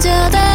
Chờ